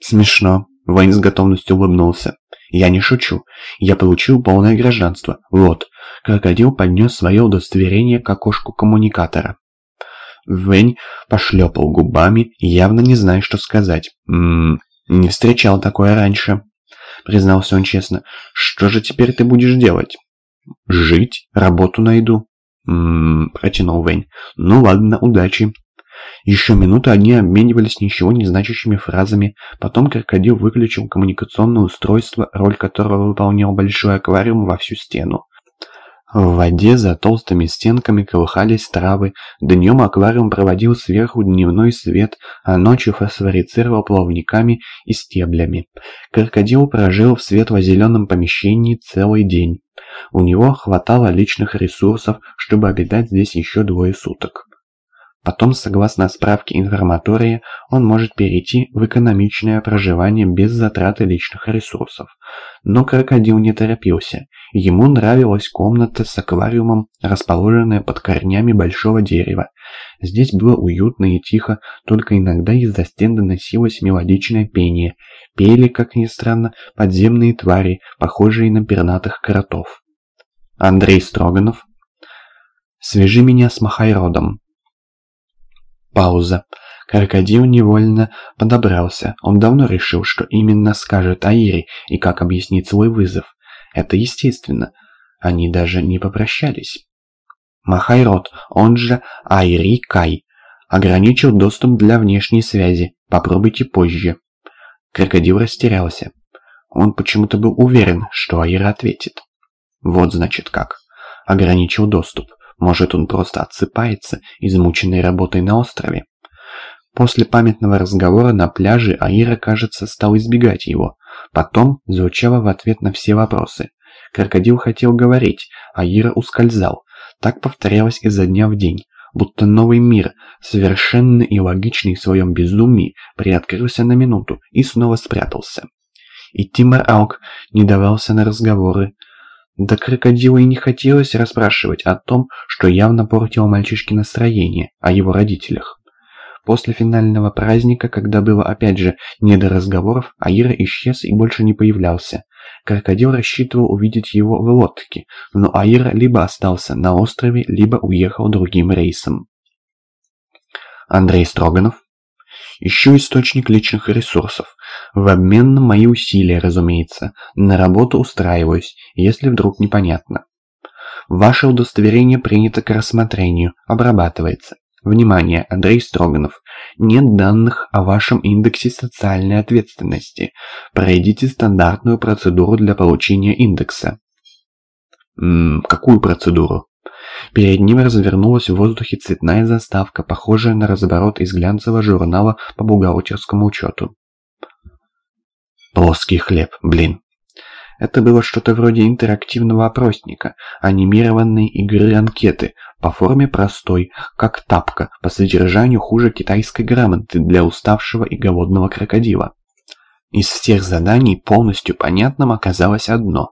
Смешно. Вейн с готовностью улыбнулся. Я не шучу. Я получил полное гражданство. Вот. Крокодил поднес свое удостоверение к окошку коммуникатора. Вэнь пошлепал губами, явно не зная, что сказать. «Ммм, не встречал такое раньше», — признался он честно. «Что же теперь ты будешь делать?» «Жить, работу найду». «Ммм», — протянул Вэнь. «Ну ладно, удачи». Еще минуту они обменивались ничего не значащими фразами, потом крокодил выключил коммуникационное устройство, роль которого выполнял большой аквариум во всю стену. В воде за толстыми стенками колыхались травы, днем аквариум проводил сверху дневной свет, а ночью фосфорицировал плавниками и стеблями. Крокодил прожил в светло-зеленом помещении целый день. У него хватало личных ресурсов, чтобы обитать здесь еще двое суток. Потом, согласно справке информатория, он может перейти в экономичное проживание без затраты личных ресурсов. Но крокодил не торопился. Ему нравилась комната с аквариумом, расположенная под корнями большого дерева. Здесь было уютно и тихо, только иногда из-за стен доносилось мелодичное пение. Пели, как ни странно, подземные твари, похожие на пернатых кротов. Андрей Строганов. «Свяжи меня с Махайродом», Пауза. Крокодил невольно подобрался. Он давно решил, что именно скажет Аире и как объяснить свой вызов. Это естественно. Они даже не попрощались. Махайрод, он же Айри Кай, ограничил доступ для внешней связи. Попробуйте позже. Крокодил растерялся. Он почему-то был уверен, что Аира ответит. Вот значит как. Ограничил доступ. Может, он просто отсыпается, измученный работой на острове? После памятного разговора на пляже Аира, кажется, стал избегать его. Потом звучало в ответ на все вопросы. Крокодил хотел говорить, а Ира ускользал. Так повторялось изо дня в день. Будто новый мир, совершенно и логичный в своем безумии, приоткрылся на минуту и снова спрятался. И Тимор Аук не давался на разговоры, да крокодилу и не хотелось расспрашивать о том, что явно портило мальчишке настроение, о его родителях. После финального праздника, когда было опять же не до разговоров, Аира исчез и больше не появлялся. Крокодил рассчитывал увидеть его в лодке, но Аира либо остался на острове, либо уехал другим рейсом. Андрей Строганов. Ищу источник личных ресурсов. В обмен на мои усилия, разумеется. На работу устраиваюсь, если вдруг непонятно. Ваше удостоверение принято к рассмотрению, обрабатывается. Внимание, Андрей Строганов. Нет данных о вашем индексе социальной ответственности. Пройдите стандартную процедуру для получения индекса. М -м, какую процедуру? Перед ним развернулась в воздухе цветная заставка, похожая на разворот из глянцевого журнала по бухгалтерскому учету. Плоский хлеб, блин. Это было что-то вроде интерактивного опросника, анимированной игры анкеты, по форме простой, как тапка, по содержанию хуже китайской грамоты для уставшего и голодного крокодила. Из всех заданий полностью понятным оказалось одно.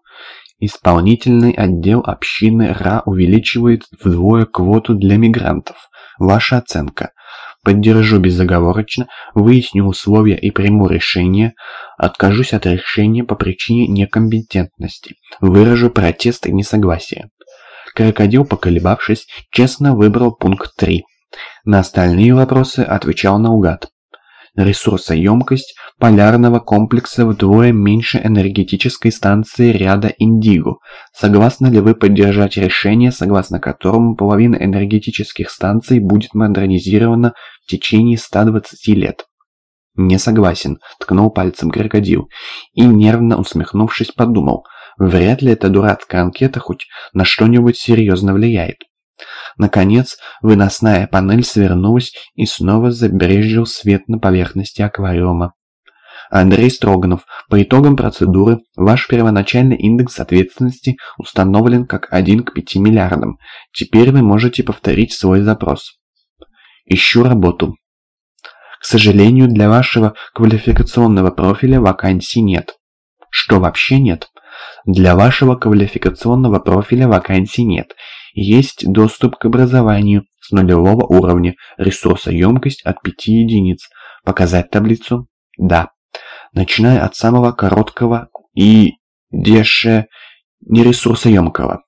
Исполнительный отдел общины РА увеличивает вдвое квоту для мигрантов. Ваша оценка. Поддержу безоговорочно, выясню условия и приму решение, откажусь от решения по причине некомпетентности, выражу протест и несогласие. Крокодил, поколебавшись, честно выбрал пункт 3. На остальные вопросы отвечал наугад. Ресурсоемкость полярного комплекса вдвое меньше энергетической станции ряда Индиго. Согласны ли вы поддержать решение, согласно которому половина энергетических станций будет модернизирована в течение 120 лет? «Не согласен», — ткнул пальцем крокодил и, нервно усмехнувшись, подумал, вряд ли эта дурацкая анкета хоть на что-нибудь серьезно влияет. Наконец, выносная панель свернулась и снова забрезжил свет на поверхности аквариума. Андрей Строганов, по итогам процедуры ваш первоначальный индекс ответственности установлен как 1 к 5 миллиардам. Теперь вы можете повторить свой запрос. Ищу работу. К сожалению, для вашего квалификационного профиля вакансий нет. Что вообще нет? Для вашего квалификационного профиля вакансий нет. Есть доступ к образованию с нулевого уровня, ресурсоемкость от 5 единиц. Показать таблицу? Да. начиная от самого короткого и деше нересурсоемкого.